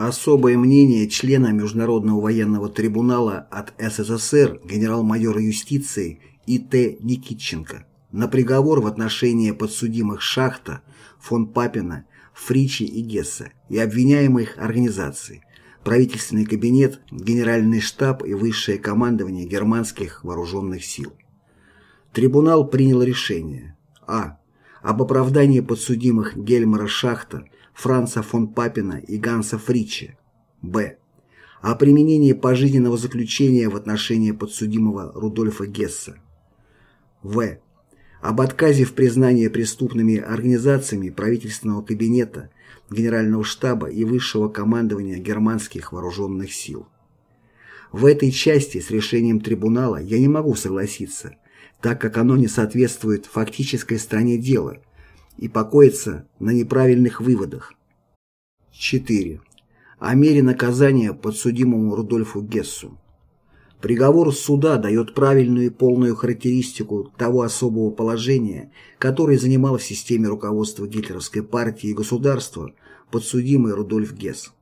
Особое мнение члена Международного военного трибунала от СССР генерал-майора юстиции И.Т. Никитченко на приговор в отношении подсудимых Шахта, фон Папина, Фричи и Гесса и обвиняемых организаций, правительственный кабинет, генеральный штаб и высшее командование германских вооруженных сил. Трибунал принял решение А. Об оправдании подсудимых Гельмара Шахта, Франца фон Папина и Ганса Фричи. Б. О применении пожизненного заключения в отношении подсудимого Рудольфа Гесса. В. Об отказе в признании преступными организациями правительственного кабинета, Генерального штаба и высшего командования германских вооруженных сил. В этой части с решением трибунала я не могу согласиться, так как оно не соответствует фактической стороне дела и покоится на неправильных выводах. 4. О мере наказания подсудимому Рудольфу Гессу. Приговор суда дает правильную и полную характеристику того особого положения, которое занимал в системе руководства гитлеровской партии и государства подсудимый Рудольф Гесс.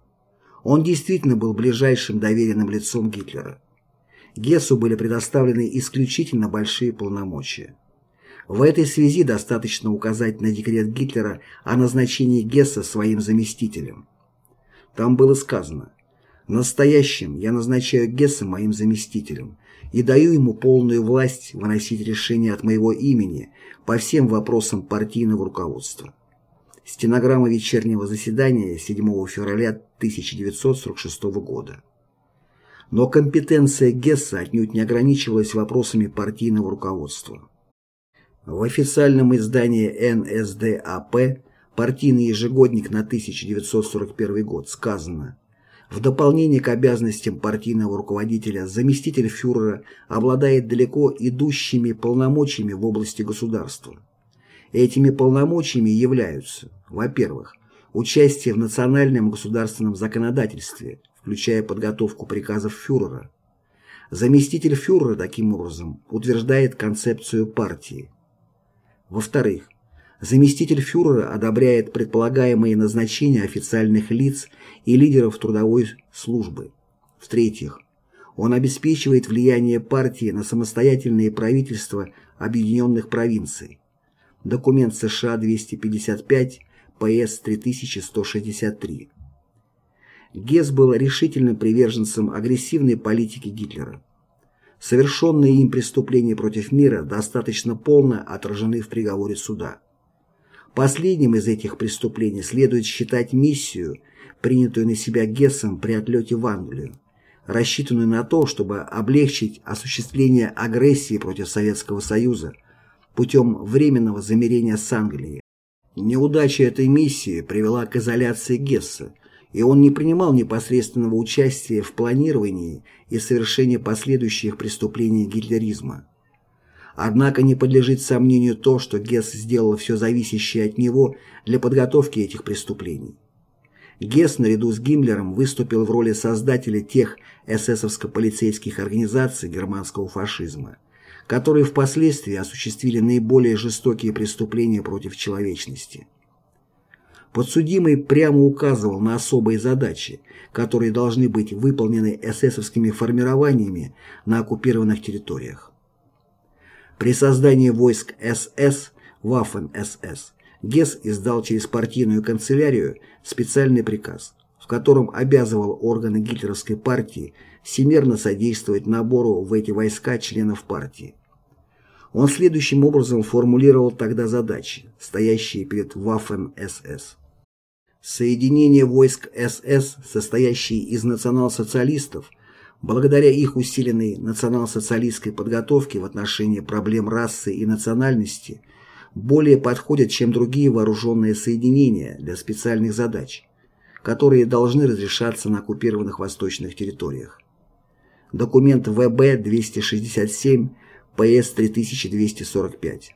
Он действительно был ближайшим доверенным лицом Гитлера. Гессу были предоставлены исключительно большие полномочия. В этой связи достаточно указать на декрет Гитлера о назначении Гесса своим заместителем. Там было сказано «Настоящим я назначаю Гесса моим заместителем и даю ему полную власть выносить решения от моего имени по всем вопросам партийного руководства». Стенограмма вечернего заседания 7 февраля 1946 года. Но компетенция Гесса отнюдь не ограничивалась вопросами партийного руководства. В официальном издании НСДАП «Партийный ежегодник на 1941 год» сказано в дополнение к обязанностям партийного руководителя заместитель фюрера обладает далеко идущими полномочиями в области государства. Этими полномочиями являются, во-первых, участие в национальном государственном законодательстве, включая подготовку приказов фюрера. Заместитель фюрера, таким образом, утверждает концепцию партии. Во-вторых, заместитель фюрера одобряет предполагаемые назначения официальных лиц и лидеров трудовой службы. В-третьих, он обеспечивает влияние партии на самостоятельные правительства объединенных провинций. Документ США 255, ПС 3163. Гесс был решительным приверженцем агрессивной политики Гитлера. Совершенные им преступления против мира достаточно полно отражены в приговоре суда. Последним из этих преступлений следует считать миссию, принятую на себя Гессом при отлете в Англию, рассчитанную на то, чтобы облегчить осуществление агрессии против Советского Союза путем временного замирения с Англией. Неудача этой миссии привела к изоляции Гесса, и он не принимал непосредственного участия в планировании и совершении последующих преступлений гитлеризма. Однако не подлежит сомнению то, что Гесс сделал все зависящее от него для подготовки этих преступлений. Гесс наряду с Гиммлером выступил в роли создателя тех эсэсовско-полицейских организаций германского фашизма, которые впоследствии осуществили наиболее жестокие преступления против человечности. Подсудимый прямо указывал на особые задачи, которые должны быть выполнены эсэсовскими формированиями на оккупированных территориях. При создании войск СС, Waffen-СС, Гесс издал через партийную канцелярию специальный приказ, в котором обязывал органы гитлеровской партии всемерно содействовать набору в эти войска членов партии. Он следующим образом формулировал тогда задачи, стоящие перед Waffen-СС. Соединение войск СС, состоящие из национал-социалистов, благодаря их усиленной национал-социалистской подготовке в отношении проблем расы и национальности, более подходят, чем другие вооруженные соединения для специальных задач, которые должны разрешаться на оккупированных восточных территориях. Документ ВБ-267 ПС 3245.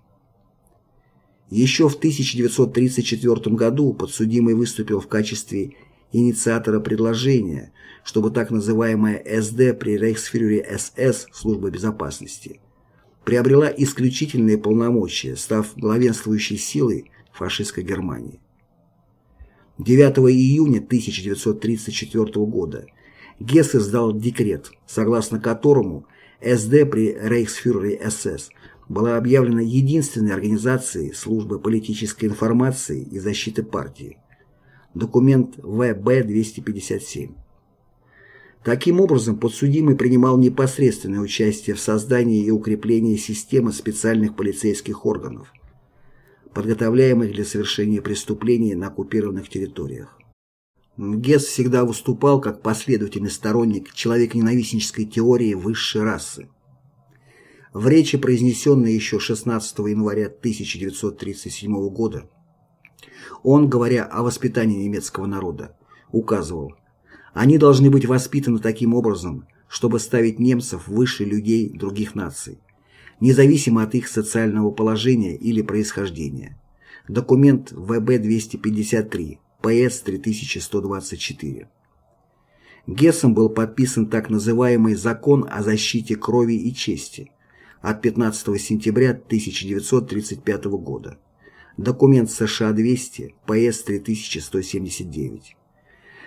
Еще в 1934 году подсудимый выступил в качестве инициатора предложения, чтобы так называемая СД при Рейхсфюрере СС служба безопасности приобрела исключительные полномочия, став главенствующей силой фашистской Германии. 9 июня 1934 года Гесс издал декрет, согласно которому СД при рейхсфюрере СС была объявлена единственной организацией службы политической информации и защиты партии. Документ ВБ-257. Таким образом, подсудимый принимал непосредственное участие в создании и укреплении системы специальных полицейских органов, подготовляемых для совершения преступлений на оккупированных территориях. Гесс всегда выступал как последовательный сторонник человеконенавистнической теории высшей расы. В речи, произнесенной еще 16 января 1937 года, он, говоря о воспитании немецкого народа, указывал они должны быть воспитаны таким образом, чтобы ставить немцев выше людей других наций, независимо от их социального положения или происхождения. Документ ВБ-253, ПС-3124. Гессом был подписан так называемый «Закон о защите крови и чести» от 15 сентября 1935 года. Документ США-200, ПС-3179.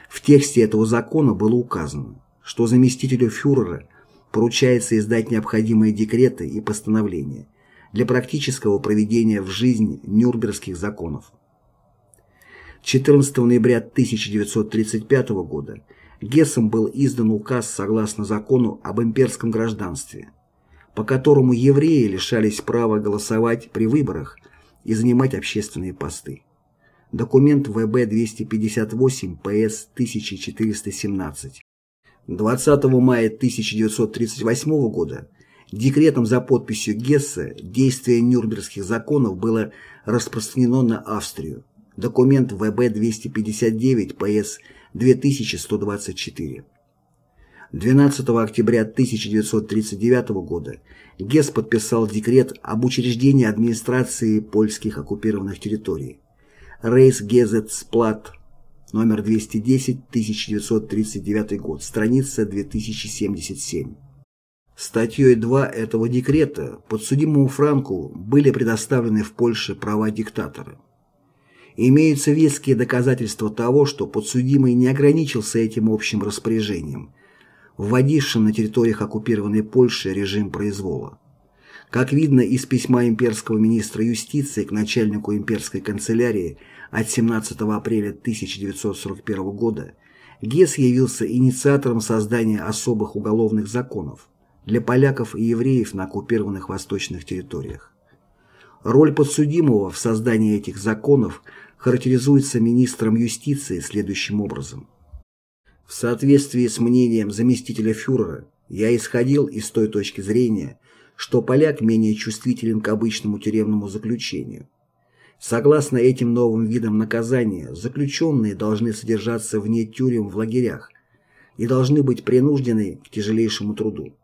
В тексте этого закона было указано, что заместителю фюрера поручается издать необходимые декреты и постановления для практического проведения в жизнь Нюрнбергских законов. 14 ноября 1935 года Гессом был издан указ согласно закону об имперском гражданстве, по которому евреи лишались права голосовать при выборах и занимать общественные посты. Документ ВБ-258 ПС-1417. 20 мая 1938 года декретом за подписью Гесса действие Нюрнбергских законов было распространено на Австрию. Документ ВБ-259 ПС-2124. 12 октября 1939 года Гесс подписал декрет об учреждении администрации польских оккупированных территорий. Рейс Гезетсплат, номер 210, 1939 год, страница 2077. Статьей 2 этого декрета подсудимому Франку были предоставлены в Польше права диктатора. Имеются веские доказательства того, что подсудимый не ограничился этим общим распоряжением, вводившим на территориях оккупированной Польши режим произвола. Как видно из письма имперского министра юстиции к начальнику имперской канцелярии от 17 апреля 1941 года, Гесс явился инициатором создания особых уголовных законов для поляков и евреев на оккупированных восточных территориях. Роль подсудимого в создании этих законов характеризуется министром юстиции следующим образом. В соответствии с мнением заместителя фюрера, я исходил из той точки зрения, что поляк менее чувствителен к обычному тюремному заключению. Согласно этим новым видам наказания, заключенные должны содержаться вне тюрем в лагерях и должны быть принуждены к тяжелейшему труду.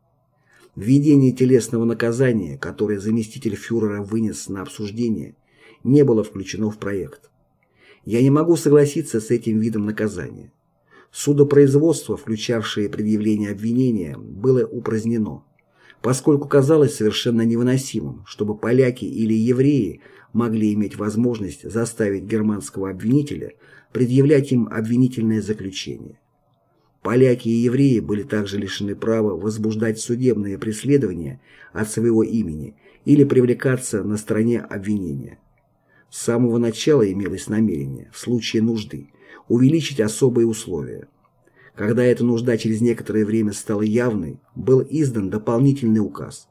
Введение телесного наказания, которое заместитель фюрера вынес на обсуждение, не было включено в проект. Я не могу согласиться с этим видом наказания. Судопроизводство, включавшее предъявление обвинения, было упразднено поскольку казалось совершенно невыносимым, чтобы поляки или евреи могли иметь возможность заставить германского обвинителя предъявлять им обвинительное заключение. Поляки и евреи были также лишены права возбуждать судебные преследования от своего имени или привлекаться на стороне обвинения. С самого начала имелось намерение, в случае нужды, увеличить особые условия – когда эта нужда через некоторое время стала явной, был издан дополнительный указ,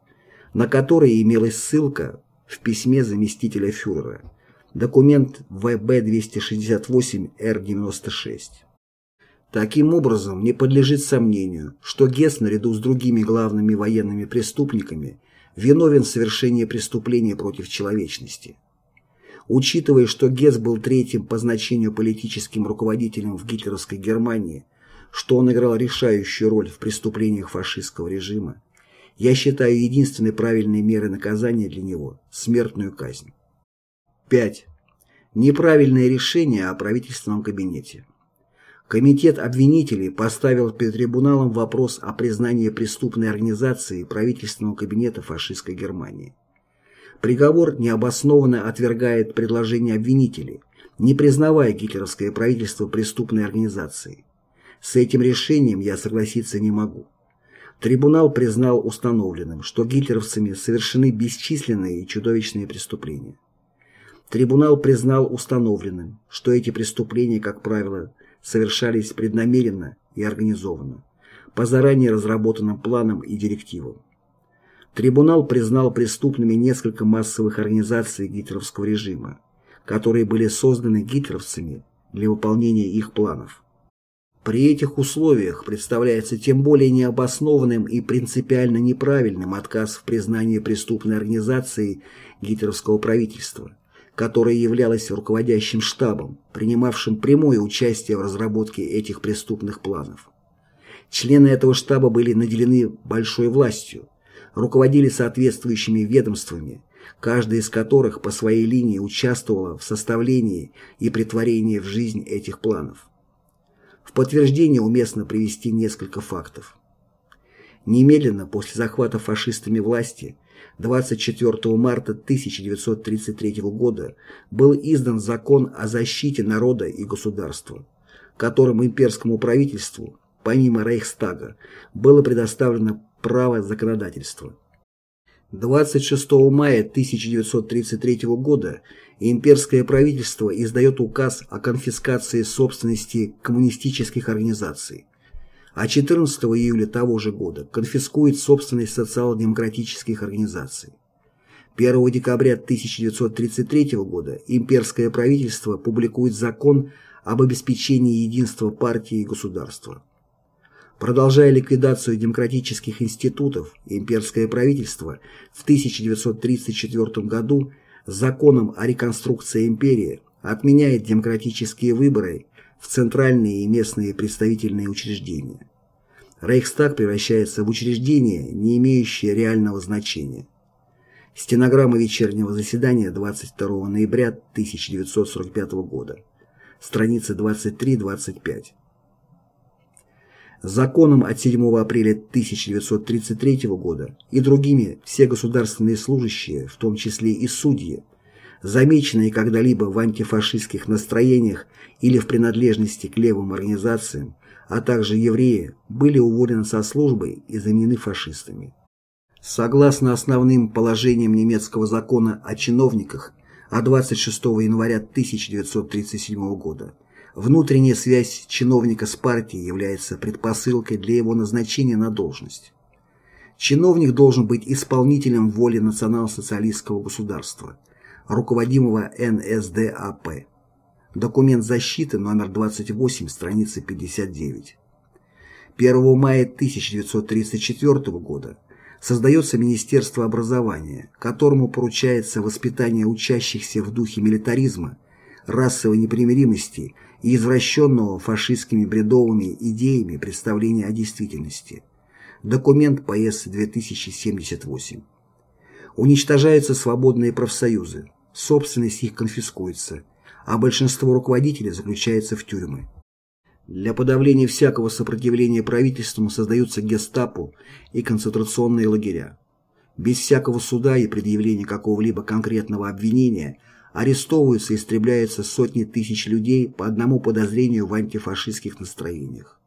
на который имелась ссылка в письме заместителя фюрера, документ ВБ-268-Р-96. Таким образом, не подлежит сомнению, что Гесс наряду с другими главными военными преступниками виновен в совершении преступления против человечности. Учитывая, что Гесс был третьим по значению политическим руководителем в гитлеровской Германии – что он играл решающую роль в преступлениях фашистского режима, я считаю единственной правильной мерой наказания для него – смертную казнь. 5. Неправильное решение о правительственном кабинете. Комитет обвинителей поставил перед трибуналом вопрос о признании преступной организации правительственного кабинета фашистской Германии. Приговор необоснованно отвергает предложение обвинителей, не признавая гитлеровское правительство преступной организацией. С этим решением я согласиться не могу. Трибунал признал установленным, что гитлеровцами совершены бесчисленные и чудовищные преступления. Трибунал признал установленным, что эти преступления, как правило, совершались преднамеренно и организованно, по заранее разработанным планам и директивам. Трибунал признал преступными несколько массовых организаций гитлеровского режима, которые были созданы гитлеровцами для выполнения их планов. При этих условиях представляется тем более необоснованным и принципиально неправильным отказ в признании преступной организации гитлеровского правительства, которое являлось руководящим штабом, принимавшим прямое участие в разработке этих преступных планов. Члены этого штаба были наделены большой властью, руководили соответствующими ведомствами, каждая из которых по своей линии участвовала в составлении и притворении в жизнь этих планов. В подтверждение уместно привести несколько фактов. Немедленно после захвата фашистами власти 24 марта 1933 года был издан закон о защите народа и государства, которым имперскому правительству, помимо Рейхстага, было предоставлено право законодательства. 26 мая 1933 года имперское правительство издает указ о конфискации собственности коммунистических организаций, а 14 июля того же года конфискует собственность социал-демократических организаций. 1 декабря 1933 года имперское правительство публикует закон об обеспечении единства партии и государства. Продолжая ликвидацию демократических институтов, имперское правительство в 1934 году законом о реконструкции империи отменяет демократические выборы в центральные и местные представительные учреждения. Рейхстаг превращается в учреждение, не имеющее реального значения. Стенограмма вечернего заседания 22 ноября 1945 года. Страница 23-25. Законом от 7 апреля 1933 года и другими все государственные служащие, в том числе и судьи, замеченные когда-либо в антифашистских настроениях или в принадлежности к левым организациям, а также евреи, были уволены со службы и заменены фашистами. Согласно основным положениям немецкого закона о чиновниках от 26 января 1937 года, Внутренняя связь чиновника с партией является предпосылкой для его назначения на должность. Чиновник должен быть исполнителем воли национал-социалистского государства, руководимого НСДАП. Документ защиты номер 28, страница 59. 1 мая 1934 года создается Министерство образования, которому поручается воспитание учащихся в духе милитаризма, расовой непримиримости и извращенного фашистскими бредовыми идеями представления о действительности. Документ ПС 2078. Уничтожаются свободные профсоюзы, собственность их конфискуется, а большинство руководителей заключается в тюрьмы. Для подавления всякого сопротивления правительству создаются гестапо и концентрационные лагеря. Без всякого суда и предъявления какого-либо конкретного обвинения – арестовываются и истребляются сотни тысяч людей по одному подозрению в антифашистских настроениях.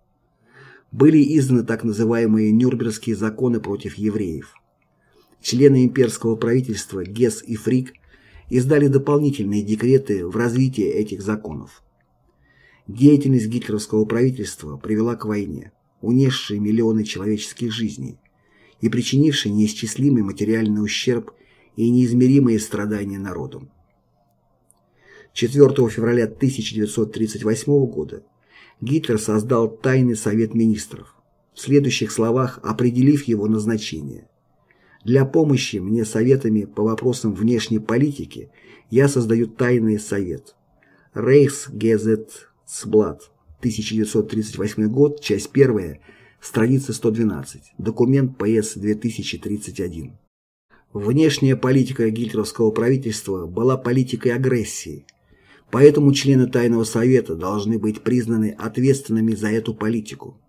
Были изданы так называемые Нюрнбергские законы против евреев. Члены имперского правительства Гесс и Фрик издали дополнительные декреты в развитии этих законов. Деятельность гитлеровского правительства привела к войне, унесшей миллионы человеческих жизней и причинившей неисчислимый материальный ущерб и неизмеримые страдания народу. 4 февраля 1938 года Гитлер создал Тайный совет министров, в следующих словах определив его назначение. Для помощи мне советами по вопросам внешней политики я создаю Тайный совет. Рейхсгезетсблат, 1938 год, часть 1, страница 112, документ ПС 2031. Внешняя политика гитлеровского правительства была политикой агрессии, Поэтому члены Тайного Совета должны быть признаны ответственными за эту политику.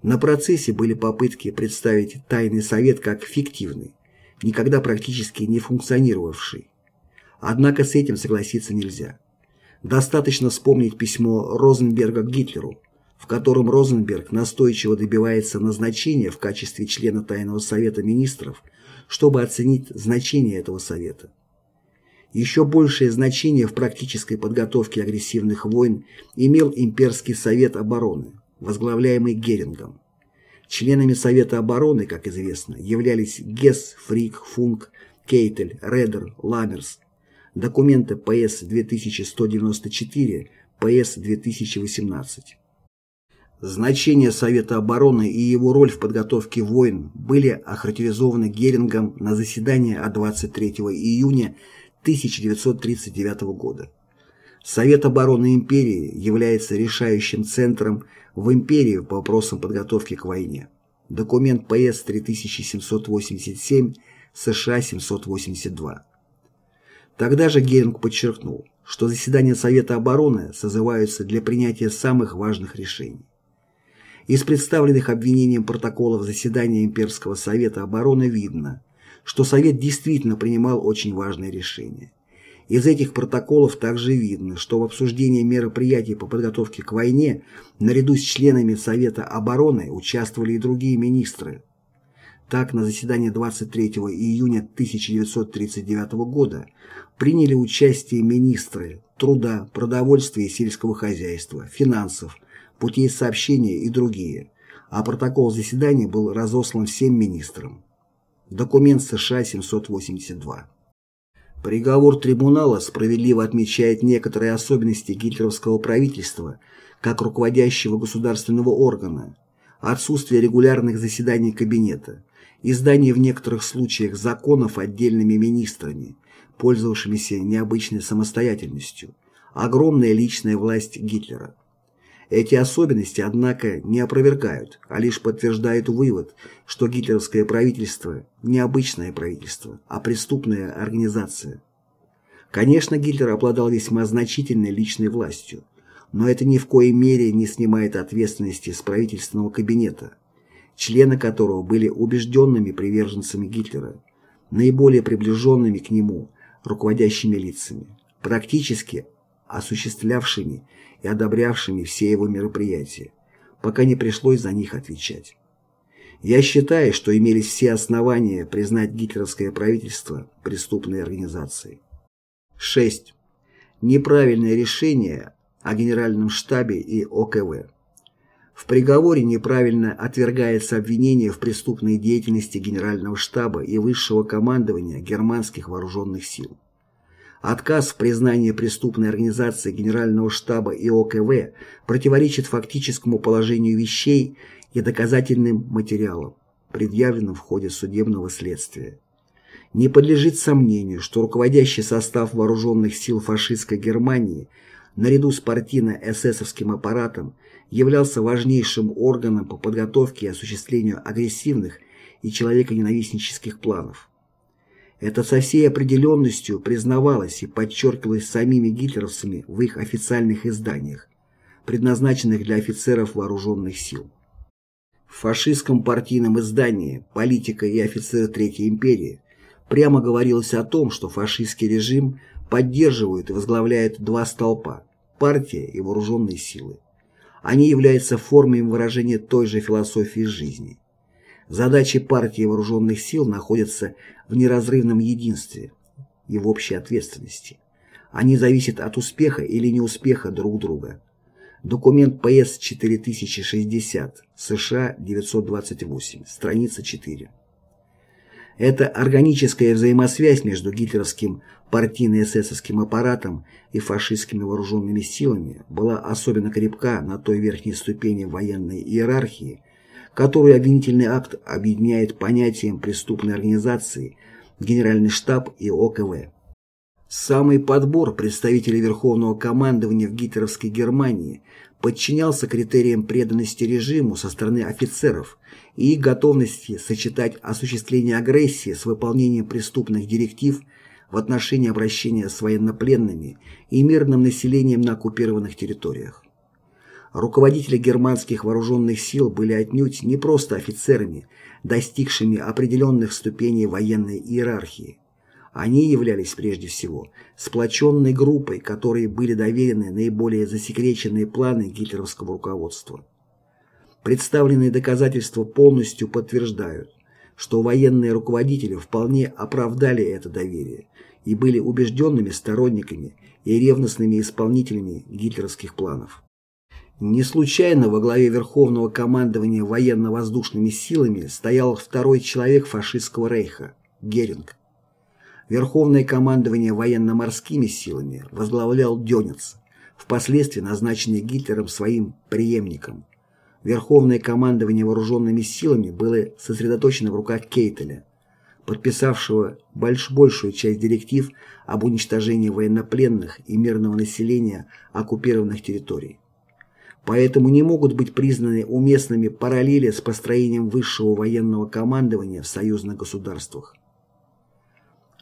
На процессе были попытки представить Тайный Совет как фиктивный, никогда практически не функционировавший. Однако с этим согласиться нельзя. Достаточно вспомнить письмо Розенберга к Гитлеру, в котором Розенберг настойчиво добивается назначения в качестве члена Тайного Совета Министров, чтобы оценить значение этого Совета. Еще большее значение в практической подготовке агрессивных войн имел Имперский Совет обороны, возглавляемый Герингом. Членами Совета обороны, как известно, являлись Гесс, Фрик, Функ, Кейтель, Редер, Ламмерс. Документы ПС 2194, ПС 2018. Значение Совета обороны и его роль в подготовке войн были охарактеризованы Герингом на заседании от 23 июня 1939 года. Совет обороны империи является решающим центром в империи по вопросам подготовки к войне. Документ ПС 3787, США 782. Тогда же Геринг подчеркнул, что заседания Совета обороны созываются для принятия самых важных решений. Из представленных обвинением протоколов заседания Имперского Совета обороны видно, что Совет действительно принимал очень важные решения. Из этих протоколов также видно, что в обсуждении мероприятий по подготовке к войне наряду с членами Совета обороны участвовали и другие министры. Так, на заседании 23 июня 1939 года приняли участие министры труда, продовольствия и сельского хозяйства, финансов, путей сообщения и другие, а протокол заседания был разослан всем министрам. Документ США 782. Приговор трибунала справедливо отмечает некоторые особенности гитлеровского правительства как руководящего государственного органа, отсутствие регулярных заседаний кабинета, издание в некоторых случаях законов отдельными министрами, пользовавшимися необычной самостоятельностью, огромная личная власть Гитлера. Эти особенности, однако, не опровергают, а лишь подтверждают вывод, что гитлеровское правительство – не обычное правительство, а преступная организация. Конечно, Гитлер обладал весьма значительной личной властью, но это ни в коей мере не снимает ответственности с правительственного кабинета, члены которого были убежденными приверженцами Гитлера, наиболее приближенными к нему руководящими лицами, практически осуществлявшими и одобрявшими все его мероприятия, пока не пришлось за них отвечать. Я считаю, что имелись все основания признать гитлеровское правительство преступной организацией. 6. Неправильное решение о Генеральном штабе и ОКВ. В приговоре неправильно отвергается обвинение в преступной деятельности Генерального штаба и высшего командования германских вооруженных сил. Отказ в признании преступной организации Генерального штаба и ОКВ противоречит фактическому положению вещей и доказательным материалам, предъявленным в ходе судебного следствия. Не подлежит сомнению, что руководящий состав вооруженных сил фашистской Германии наряду с партийно-эсэсовским аппаратом являлся важнейшим органом по подготовке и осуществлению агрессивных и человеконенавистнических планов. Это со всей определенностью признавалось и подчеркивалось самими гитлеровцами в их официальных изданиях, предназначенных для офицеров вооруженных сил. В фашистском партийном издании «Политика и офицеры Третьей империи» прямо говорилось о том, что фашистский режим поддерживают и возглавляют два столпа – партия и вооруженные силы. Они являются формами выражения той же философии жизни. Задачи партии вооруженных сил находятся в неразрывном единстве и в общей ответственности. Они зависят от успеха или неуспеха друг друга. Документ ПС 4060, США 928, страница 4. Эта органическая взаимосвязь между гитлеровским партийно-эсэсовским аппаратом и фашистскими вооруженными силами была особенно крепка на той верхней ступени военной иерархии, которую обвинительный акт объединяет понятием преступной организации Генеральный штаб и ОКВ. Самый подбор представителей Верховного командования в гитлеровской Германии подчинялся критериям преданности режиму со стороны офицеров и готовности сочетать осуществление агрессии с выполнением преступных директив в отношении обращения с военнопленными и мирным населением на оккупированных территориях руководители германских вооруженных сил были отнюдь не просто офицерами, достигшими определенных ступеней военной иерархии. Они являлись прежде всего сплоченной группой, которой были доверены наиболее засекреченные планы гитлеровского руководства. Представленные доказательства полностью подтверждают, что военные руководители вполне оправдали это доверие и были убежденными сторонниками и ревностными исполнителями гитлеровских планов. Не случайно во главе Верховного командования военно-воздушными силами стоял второй человек фашистского рейха – Геринг. Верховное командование военно-морскими силами возглавлял Дёнец, впоследствии назначенный Гитлером своим преемником. Верховное командование вооруженными силами было сосредоточено в руках Кейтеля, подписавшего больш большую часть директив об уничтожении военнопленных и мирного населения оккупированных территорий. Поэтому не могут быть признаны уместными параллели с построением высшего военного командования в союзных государствах.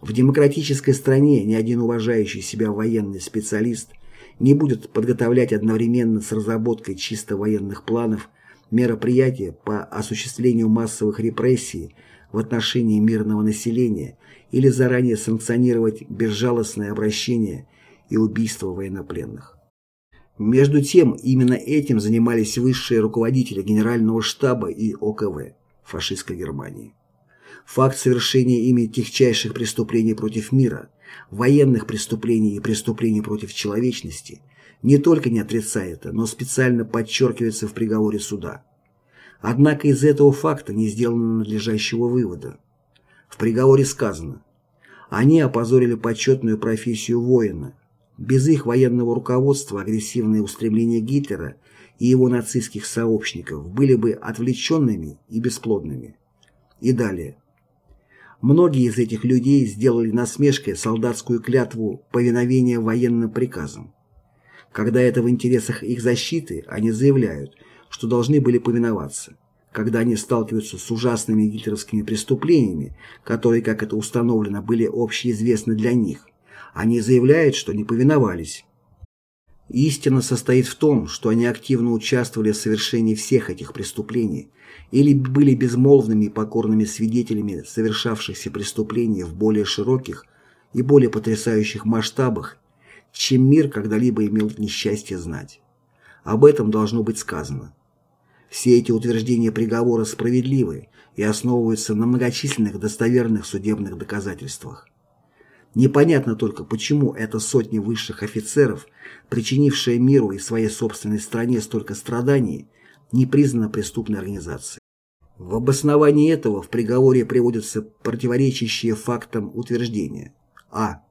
В демократической стране ни один уважающий себя военный специалист не будет подготовлять одновременно с разработкой чисто военных планов мероприятия по осуществлению массовых репрессий в отношении мирного населения или заранее санкционировать безжалостное обращение и убийство военнопленных. Между тем, именно этим занимались высшие руководители Генерального штаба и ОКВ фашистской Германии. Факт совершения ими техчайших преступлений против мира, военных преступлений и преступлений против человечности не только не отрицается, но специально подчеркивается в приговоре суда. Однако из этого факта не сделано надлежащего вывода. В приговоре сказано «Они опозорили почетную профессию воина. Без их военного руководства агрессивные устремления Гитлера и его нацистских сообщников были бы отвлеченными и бесплодными». И далее. Многие из этих людей сделали насмешкой солдатскую клятву повиновения военным приказам. Когда это в интересах их защиты, они заявляют, что должны были повиноваться. Когда они сталкиваются с ужасными гитлеровскими преступлениями, которые, как это установлено, были общеизвестны для них, они заявляют, что не повиновались. Истина состоит в том, что они активно участвовали в совершении всех этих преступлений – или были безмолвными и покорными свидетелями совершавшихся преступлений в более широких и более потрясающих масштабах, чем мир когда-либо имел несчастье знать. Об этом должно быть сказано. Все эти утверждения приговора справедливы и основываются на многочисленных достоверных судебных доказательствах. Непонятно только, почему эта сотня высших офицеров, причинившая миру и своей собственной стране столько страданий, не признана преступной организацией. В обосновании этого в приговоре приводятся противоречащие фактам утверждения. А.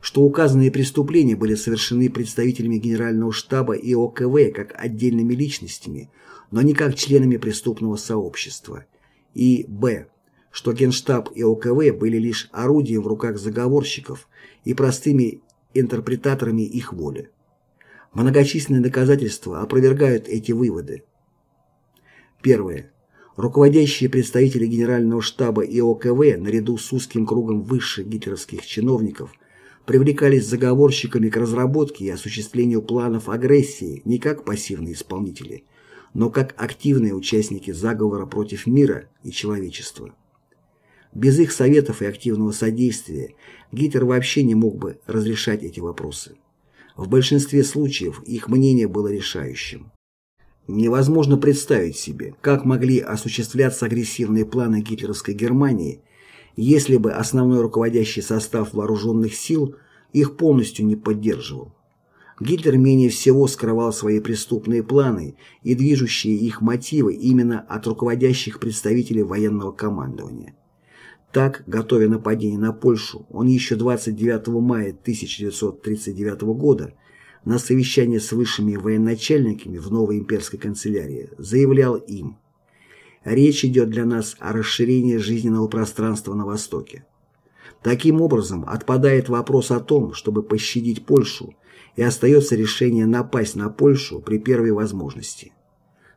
Что указанные преступления были совершены представителями Генерального штаба и ОКВ как отдельными личностями, но не как членами преступного сообщества. И Б. Что Генштаб и ОКВ были лишь орудием в руках заговорщиков и простыми интерпретаторами их воли. Многочисленные доказательства опровергают эти выводы. Первое. Руководящие представители Генерального штаба и ОКВ, наряду с узким кругом высших гитлеровских чиновников, привлекались заговорщиками к разработке и осуществлению планов агрессии не как пассивные исполнители, но как активные участники заговора против мира и человечества. Без их советов и активного содействия Гитлер вообще не мог бы разрешать эти вопросы. В большинстве случаев их мнение было решающим. Невозможно представить себе, как могли осуществляться агрессивные планы гитлеровской Германии, если бы основной руководящий состав вооруженных сил их полностью не поддерживал. Гитлер менее всего скрывал свои преступные планы и движущие их мотивы именно от руководящих представителей военного командования. Так, готовя нападение на Польшу, он еще 29 мая 1939 года на совещании с высшими военачальниками в новой имперской канцелярии заявлял им «Речь идет для нас о расширении жизненного пространства на Востоке. Таким образом, отпадает вопрос о том, чтобы пощадить Польшу, и остается решение напасть на Польшу при первой возможности».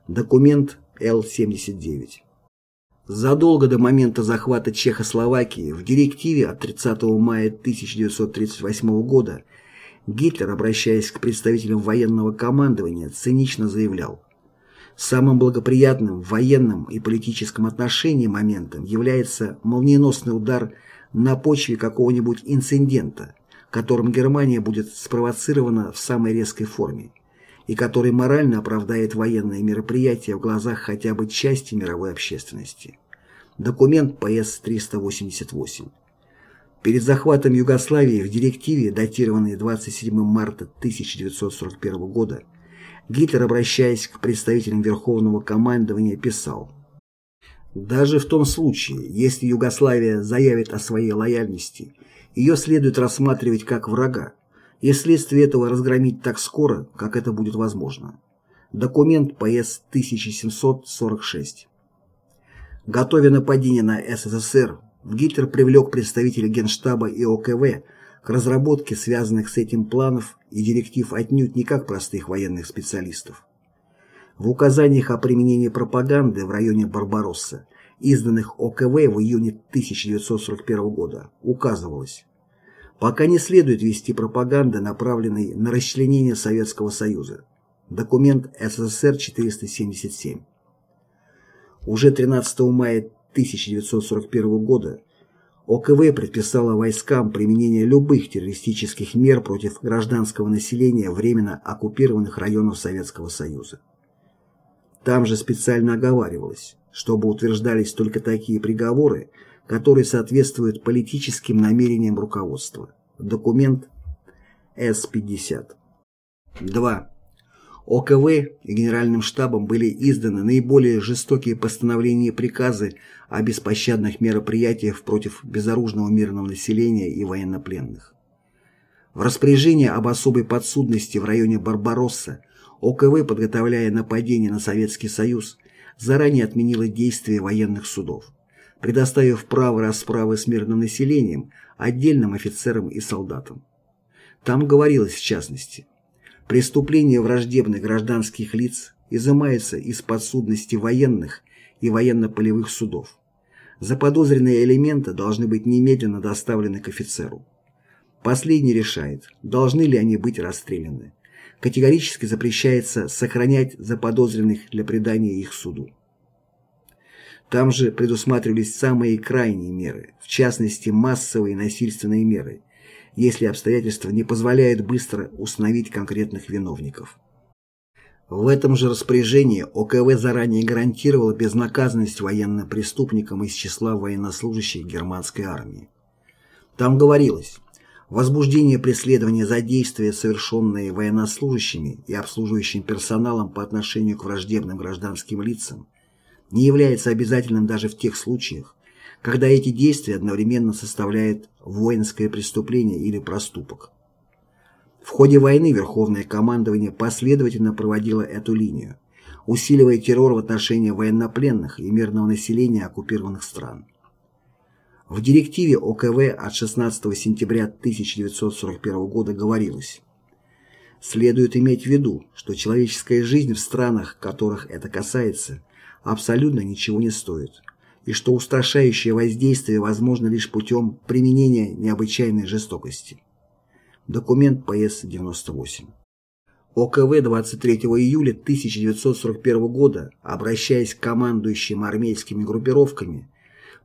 Документ Л-79. Задолго до момента захвата Чехословакии в директиве от 30 мая 1938 года Гитлер, обращаясь к представителям военного командования, цинично заявлял «Самым благоприятным в военном и политическом отношении моментом является молниеносный удар на почве какого-нибудь инцидента, которым Германия будет спровоцирована в самой резкой форме, и который морально оправдает военные мероприятия в глазах хотя бы части мировой общественности. Документ ПС-388. Перед захватом Югославии в директиве, датированной 27 марта 1941 года, Гитлер, обращаясь к представителям Верховного командования, писал «Даже в том случае, если Югославия заявит о своей лояльности, ее следует рассматривать как врага, и вследствие этого разгромить так скоро, как это будет возможно». Документ ПС 1746. Готовя нападение на СССР, Гитлер привлек представителей Генштаба и ОКВ к разработке связанных с этим планов и директив отнюдь не как простых военных специалистов. В указаниях о применении пропаганды в районе Барбаросса, изданных ОКВ в июне 1941 года, указывалось Пока не следует вести пропаганды, направленной на расчленение Советского Союза. Документ СССР 477. Уже 13 мая 1941 года ОКВ предписала войскам применение любых террористических мер против гражданского населения временно оккупированных районов Советского Союза. Там же специально оговаривалось, чтобы утверждались только такие приговоры, которые соответствуют политическим намерениям руководства. Документ С-50. 2. ОКВ и Генеральным штабом были изданы наиболее жестокие постановления и приказы о беспощадных мероприятиях против безоружного мирного населения и военнопленных. В распоряжении об особой подсудности в районе Барбаросса ОКВ, подготовляя нападение на Советский Союз, заранее отменило действия военных судов, предоставив право расправы с мирным населением отдельным офицерам и солдатам. Там говорилось в частности – Преступления враждебных гражданских лиц изымаются из подсудности военных и военно-полевых судов. Заподозренные элементы должны быть немедленно доставлены к офицеру. Последний решает, должны ли они быть расстреляны. Категорически запрещается сохранять заподозренных для предания их суду. Там же предусматривались самые крайние меры, в частности массовые насильственные меры, если обстоятельства не позволяют быстро установить конкретных виновников. В этом же распоряжении ОКВ заранее гарантировало безнаказанность военным преступникам из числа военнослужащих германской армии. Там говорилось, возбуждение преследования за действия, совершенные военнослужащими и обслуживающим персоналом по отношению к враждебным гражданским лицам, не является обязательным даже в тех случаях, когда эти действия одновременно составляют воинское преступление или проступок. В ходе войны Верховное командование последовательно проводило эту линию, усиливая террор в отношении военнопленных и мирного населения оккупированных стран. В директиве ОКВ от 16 сентября 1941 года говорилось Следует иметь в виду, что человеческая жизнь в странах, которых это касается, абсолютно ничего не стоит и что устрашающее воздействие возможно лишь путем применения необычайной жестокости. Документ ПС-98. ОКВ 23 июля 1941 года, обращаясь к командующим армейскими группировками,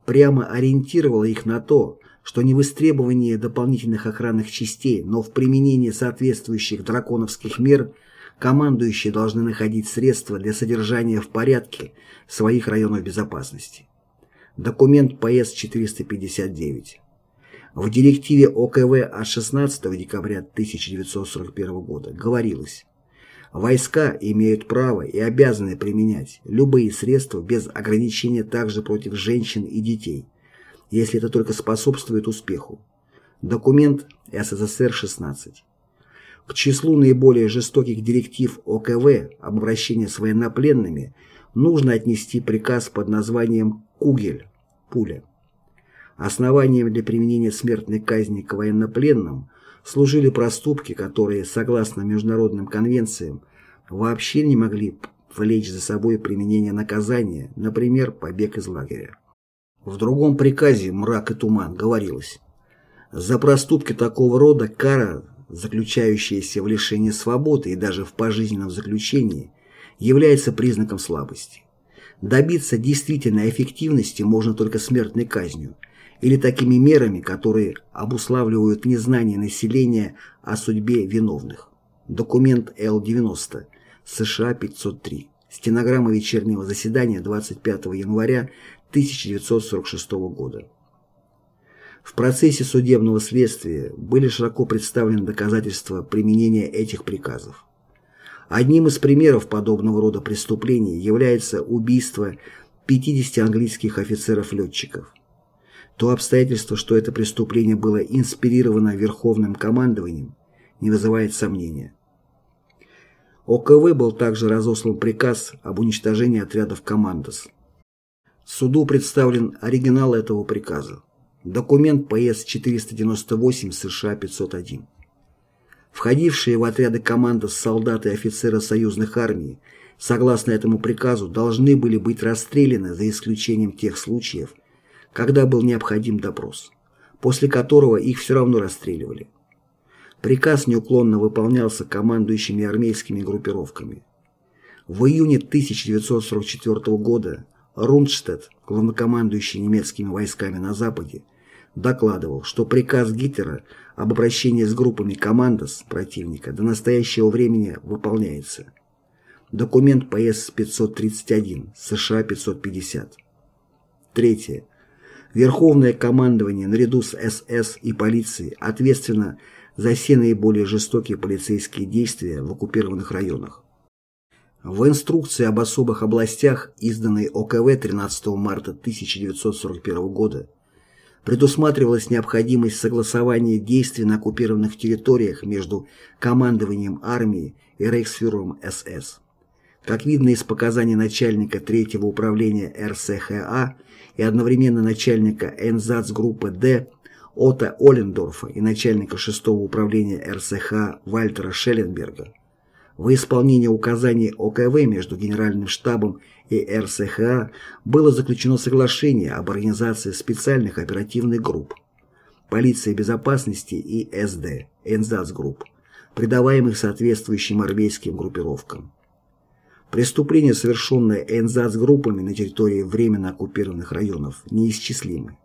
прямо ориентировала их на то, что не в истребовании дополнительных охранных частей, но в применении соответствующих драконовских мер командующие должны находить средства для содержания в порядке своих районов безопасности документ ПС-459. В директиве ОКВ от 16 декабря 1941 года говорилось Войска имеют право и обязаны применять любые средства без ограничения также против женщин и детей, если это только способствует успеху. Документ СССР-16. К числу наиболее жестоких директив ОКВ об обращении с военнопленными нужно отнести приказ под названием «Кугель» пуля. Основанием для применения смертной казни к военнопленным служили проступки, которые, согласно международным конвенциям, вообще не могли влечь за собой применение наказания, например, побег из лагеря. В другом приказе «Мрак и туман» говорилось «За проступки такого рода кара, заключающаяся в лишении свободы и даже в пожизненном заключении, является признаком слабости. Добиться действительной эффективности можно только смертной казнью, или такими мерами, которые обуславливают незнание населения о судьбе виновных. Документ Л-90, США 503. Стенограмма вечернего заседания 25 января 1946 года. В процессе судебного следствия были широко представлены доказательства применения этих приказов. Одним из примеров подобного рода преступлений является убийство 50 английских офицеров-летчиков. То обстоятельство, что это преступление было инспирировано Верховным командованием, не вызывает сомнения. ОКВ был также разослан приказ об уничтожении отрядов «Командос». Суду представлен оригинал этого приказа. Документ ПС-498 США-501. Входившие в отряды «Командос» солдаты и офицеры союзных армий, согласно этому приказу, должны были быть расстреляны за исключением тех случаев, когда был необходим допрос, после которого их все равно расстреливали. Приказ неуклонно выполнялся командующими армейскими группировками. В июне 1944 года Рундштедт, главнокомандующий немецкими войсками на Западе, докладывал, что приказ Гитлера об обращении с группами командос противника до настоящего времени выполняется. Документ ПС-531, США 550. Третье. Верховное командование наряду с СС и полицией ответственно за все наиболее жестокие полицейские действия в оккупированных районах. В инструкции об особых областях, изданной ОКВ 13 марта 1941 года, предусматривалась необходимость согласования действий на оккупированных территориях между командованием армии и рейхсфюрером СС. Как видно из показаний начальника третьего управления РСХА и одновременно начальника НЗАЦ-группы «Д» Ота Олендорфа и начальника шестого управления РСХ Вальтера Шелленберга, в исполнение указаний ОКВ между Генеральным штабом и РСХА было заключено соглашение об организации специальных оперативных групп полиции безопасности и СД, НЗАЦ-групп, придаваемых соответствующим армейским группировкам. Преступления, совершенные НЗАЦ-группами на территории временно оккупированных районов, неисчислимы.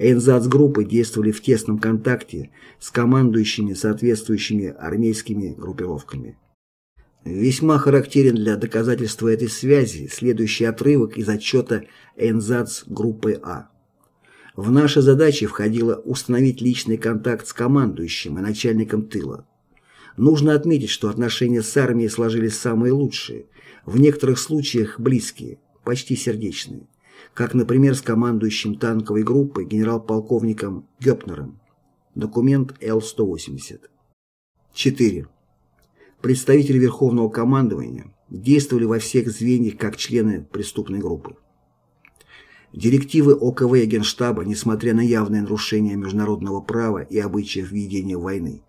НЗАЦ-группы действовали в тесном контакте с командующими соответствующими армейскими группировками. Весьма характерен для доказательства этой связи следующий отрывок из отчета НЗАЦ группы А. В наши задачи входило установить личный контакт с командующим и начальником тыла. Нужно отметить, что отношения с армией сложились самые лучшие, в некоторых случаях близкие, почти сердечные, как, например, с командующим танковой группой генерал-полковником Гёпнером. Документ Л-180. 4 представители Верховного командования действовали во всех звеньях как члены преступной группы. Директивы ОКВ и Генштаба, несмотря на явные нарушения международного права и обычаев ведения войны,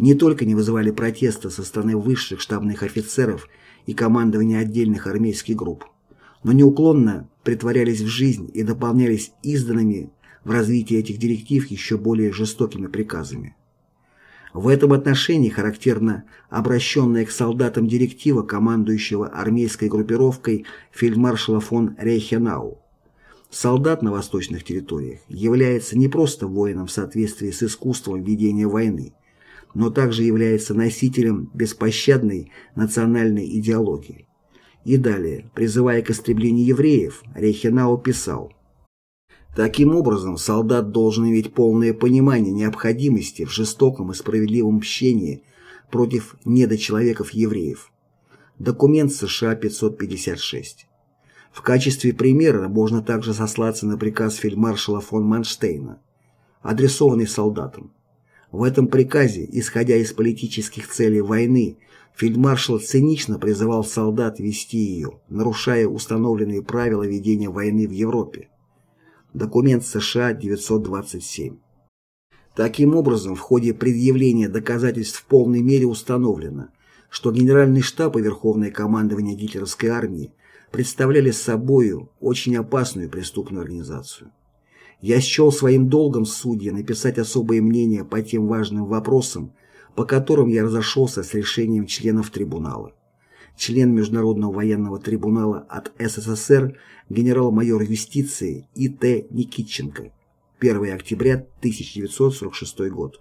не только не вызывали протеста со стороны высших штабных офицеров и командования отдельных армейских групп, но неуклонно притворялись в жизнь и дополнялись изданными в развитии этих директив еще более жестокими приказами. В этом отношении характерна обращенная к солдатам директива командующего армейской группировкой фельдмаршала фон Рейхенау. Солдат на восточных территориях является не просто воином в соответствии с искусством ведения войны, но также является носителем беспощадной национальной идеологии. И далее, призывая к истреблению евреев, Рейхенау писал Таким образом, солдат должен иметь полное понимание необходимости в жестоком и справедливом мщении против недочеловеков-евреев. Документ США 556. В качестве примера можно также сослаться на приказ фельдмаршала фон Манштейна, адресованный солдатам. В этом приказе, исходя из политических целей войны, фельдмаршал цинично призывал солдат вести ее, нарушая установленные правила ведения войны в Европе. Документ США 927. Таким образом, в ходе предъявления доказательств в полной мере установлено, что Генеральный штаб и Верховное командование гитлеровской армии представляли собою очень опасную преступную организацию. Я счел своим долгом судья написать особое мнение по тем важным вопросам, по которым я разошелся с решением членов трибунала член Международного военного трибунала от СССР генерал-майор юстиции И.Т. Никитченко. 1 октября 1946 год.